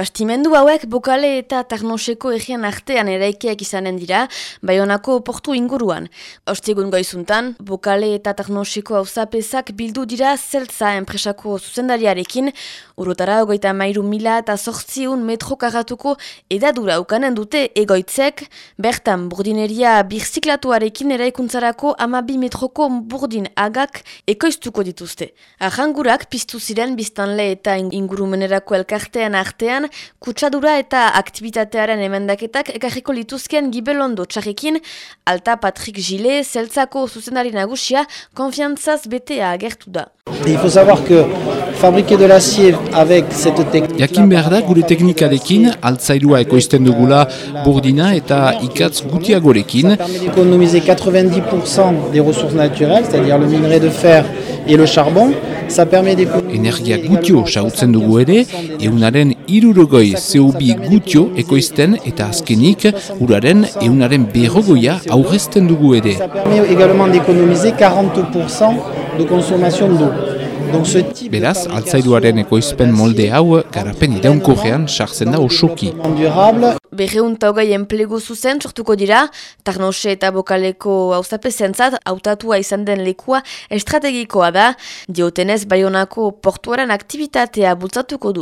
Bastimendu hauek bokale eta tarnoseko egian artean eraikeak izanen dira, baionako portu inguruan. Ostegun goizuntan, bokale eta tarnoseko hauzapezak bildu dira zeltza enpresako zuzendariarekin, urotara ogoita mairu mila eta sortziun metro karatuko edadura ukanen dute egoitzek, bertan burdineria birziklatuarekin eraikuntzarako amabi metroko burdin agak ekoiztuko dituzte. Arrangurak piztu ziren biztanle eta ingurumenerako elkartean artean, kutsadura eta aktivitatearen emendaketak ekarriko lituzken gibelondo txarrekin, alta Patrick Gile, zeltzako zuzendari nagusia, konfiantzaz betea agertu da. Il faut savoir que fabriquer de l'acier avec cette technique... Jakin behar da gure teknikarekin, altzairua ekoizten dugula burdina eta ikatz gutiagorekin. Ça permet d'économiser 90% des ressources naturelles, c'est-à-dire le minerai de fer et le charbon. Ça permet d'économiser... Energia gutio sautzen dugu ere, eunaren irurogoi zeubi gutio ekoizten eta azkenik uraren eunaren berrogoia aurrezten dugu ere. Ça permet également d'économiser 40% de consommation d'eau. Donc ce type Beraz, altzairuaren ekoizpen molde hau garapen iraunkorrean sartzen da osoki. Durable Berreun hogei enplegu zuzen sortuko dira, Tarnose eta Bokaleko hauzapezentzat hautatua izan den lekua estrategikoa da, diotenez Baionako portuaren aktivitatea bultzatuko du.